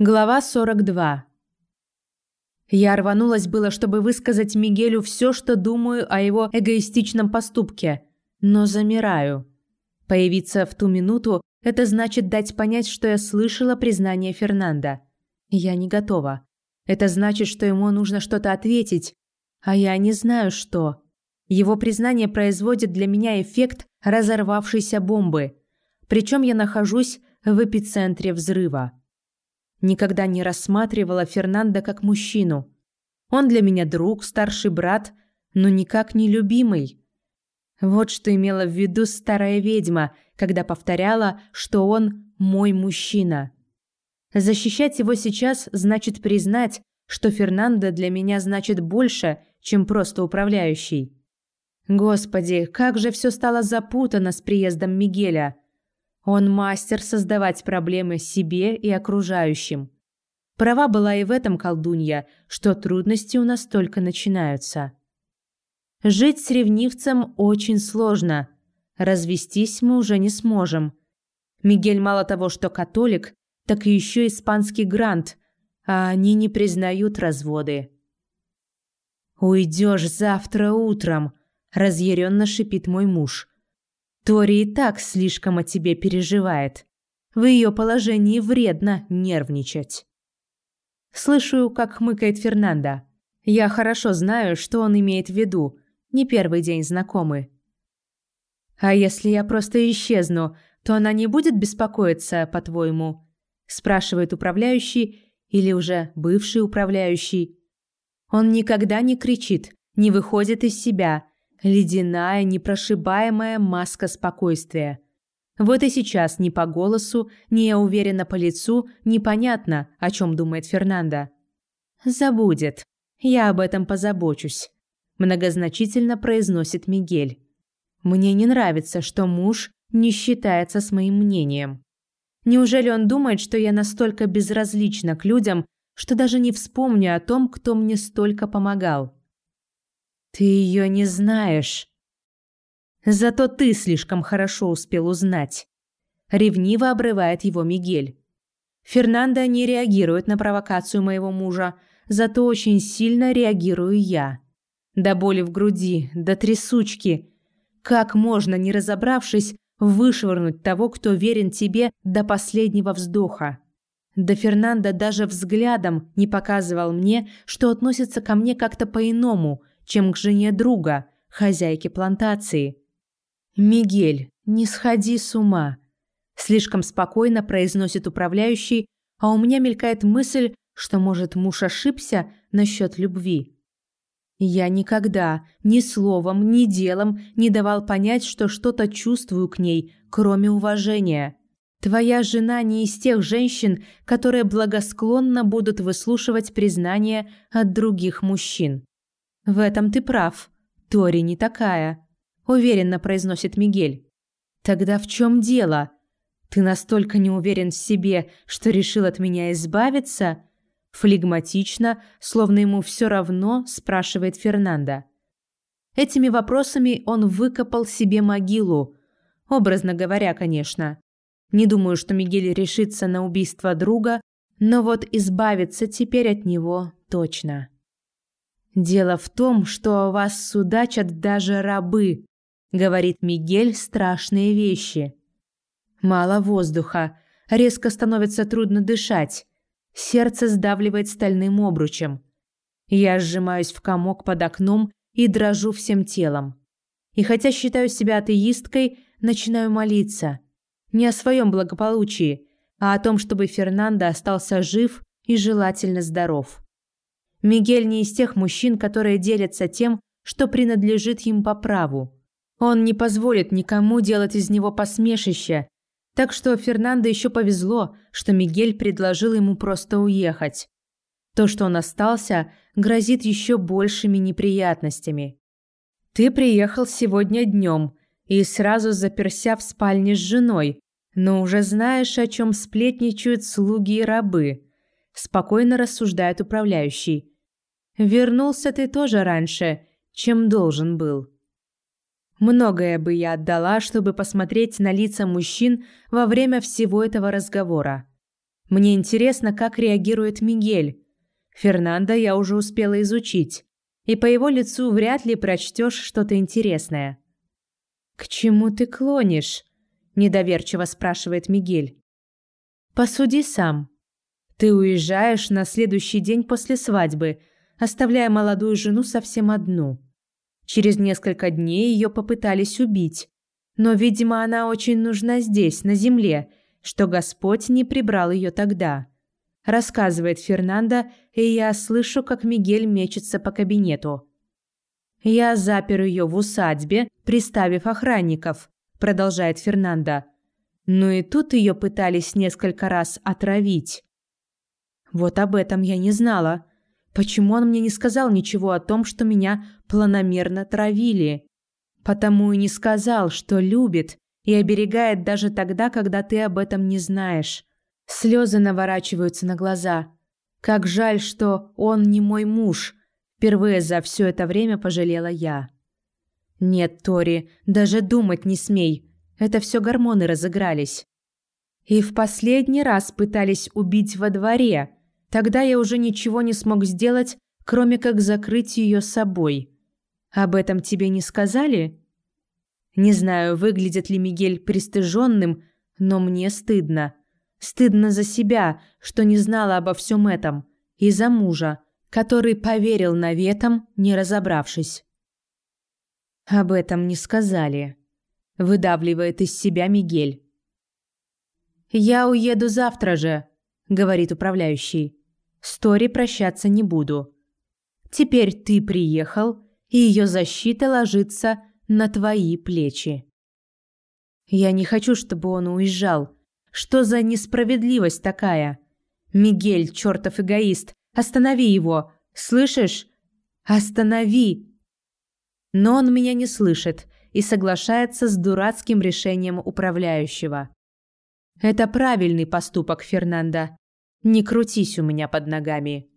Глава 42. Я рванулась было, чтобы высказать Мигелю все, что думаю о его эгоистичном поступке, но замираю. Появиться в ту минуту – это значит дать понять, что я слышала признание Фернанда. Я не готова. Это значит, что ему нужно что-то ответить, а я не знаю, что. Его признание производит для меня эффект разорвавшейся бомбы. Причем я нахожусь в эпицентре взрыва. Никогда не рассматривала Фернанда как мужчину. Он для меня друг, старший брат, но никак не любимый. Вот что имела в виду старая ведьма, когда повторяла, что он мой мужчина. Защищать его сейчас значит признать, что Фернандо для меня значит больше, чем просто управляющий. Господи, как же все стало запутано с приездом Мигеля. Он мастер создавать проблемы себе и окружающим. Права была и в этом колдунья, что трудности у нас только начинаются. Жить с ревнивцем очень сложно. Развестись мы уже не сможем. Мигель мало того, что католик, так и еще испанский грант, а они не признают разводы. «Уйдешь завтра утром», – разъяренно шипит мой муж. Тори и так слишком о тебе переживает. В ее положении вредно нервничать. Слышу, как хмыкает Фернандо. Я хорошо знаю, что он имеет в виду. Не первый день знакомы. А если я просто исчезну, то она не будет беспокоиться, по-твоему? спрашивает управляющий или уже бывший управляющий. Он никогда не кричит, не выходит из себя, Ледяная, непрошибаемая маска спокойствия. Вот и сейчас ни по голосу, ни уверенно по лицу непонятно, о чем думает Фернандо. «Забудет. Я об этом позабочусь», – многозначительно произносит Мигель. «Мне не нравится, что муж не считается с моим мнением. Неужели он думает, что я настолько безразлична к людям, что даже не вспомню о том, кто мне столько помогал?» Ты ее не знаешь. Зато ты слишком хорошо успел узнать. Ревниво обрывает его Мигель. Фернандо не реагирует на провокацию моего мужа, зато очень сильно реагирую я. До боли в груди, до трясучки. Как можно, не разобравшись, вышвырнуть того, кто верен тебе до последнего вздоха? Да Фернандо даже взглядом не показывал мне, что относится ко мне как-то по-иному, чем к жене друга, хозяйке плантации. «Мигель, не сходи с ума», – слишком спокойно произносит управляющий, а у меня мелькает мысль, что, может, муж ошибся насчет любви. Я никогда ни словом, ни делом не давал понять, что что-то чувствую к ней, кроме уважения. Твоя жена не из тех женщин, которые благосклонно будут выслушивать признания от других мужчин. В этом ты прав. Тори не такая, уверенно произносит Мигель. Тогда в чем дело? Ты настолько не уверен в себе, что решил от меня избавиться? Флегматично, словно ему все равно, спрашивает Фернандо. Этими вопросами он выкопал себе могилу, образно говоря, конечно. Не думаю, что Мигель решится на убийство друга, но вот избавиться теперь от него точно. Дело в том, что о вас судачат даже рабы, говорит Мигель страшные вещи. Мало воздуха, резко становится трудно дышать. Сердце сдавливает стальным обручем. Я сжимаюсь в комок под окном и дрожу всем телом. И хотя считаю себя атеисткой, начинаю молиться. Не о своем благополучии, а о том, чтобы Фернандо остался жив и желательно здоров. Мигель не из тех мужчин, которые делятся тем, что принадлежит им по праву. Он не позволит никому делать из него посмешище. Так что Фернандо еще повезло, что Мигель предложил ему просто уехать. То, что он остался, грозит еще большими неприятностями. Ты приехал сегодня днем и сразу заперся в спальне с женой, но уже знаешь, о чем сплетничают слуги и рабы спокойно рассуждает управляющий. Вернулся ты тоже раньше, чем должен был. Многое бы я отдала, чтобы посмотреть на лица мужчин во время всего этого разговора. Мне интересно, как реагирует Мигель. Фернандо я уже успела изучить, и по его лицу вряд ли прочтешь что-то интересное. «К чему ты клонишь?» – недоверчиво спрашивает Мигель. «Посуди сам. Ты уезжаешь на следующий день после свадьбы, оставляя молодую жену совсем одну. Через несколько дней ее попытались убить, но, видимо, она очень нужна здесь, на земле, что Господь не прибрал ее тогда. Рассказывает Фернандо, и я слышу, как Мигель мечется по кабинету. Я запер ее в усадьбе, приставив охранников, продолжает Фернандо. Ну и тут ее пытались несколько раз отравить. Вот об этом я не знала. Почему он мне не сказал ничего о том, что меня планомерно травили? Потому и не сказал, что любит и оберегает даже тогда, когда ты об этом не знаешь. Слезы наворачиваются на глаза. Как жаль, что он не мой муж. Впервые за все это время пожалела я. Нет, Тори, даже думать не смей. Это все гормоны разыгрались. И в последний раз пытались убить во дворе. Тогда я уже ничего не смог сделать, кроме как закрыть ее собой. Об этом тебе не сказали? Не знаю, выглядит ли Мигель пристыженным, но мне стыдно. Стыдно за себя, что не знала обо всем этом, и за мужа, который поверил наветам, не разобравшись. Об этом не сказали. Выдавливает из себя Мигель. «Я уеду завтра же», — говорит управляющий. «С Тори прощаться не буду. Теперь ты приехал, и ее защита ложится на твои плечи. Я не хочу, чтобы он уезжал. Что за несправедливость такая? Мигель, чертов эгоист, останови его. Слышишь? Останови. Но он меня не слышит и соглашается с дурацким решением управляющего. Это правильный поступок, Фернандо. Не крутись у меня под ногами.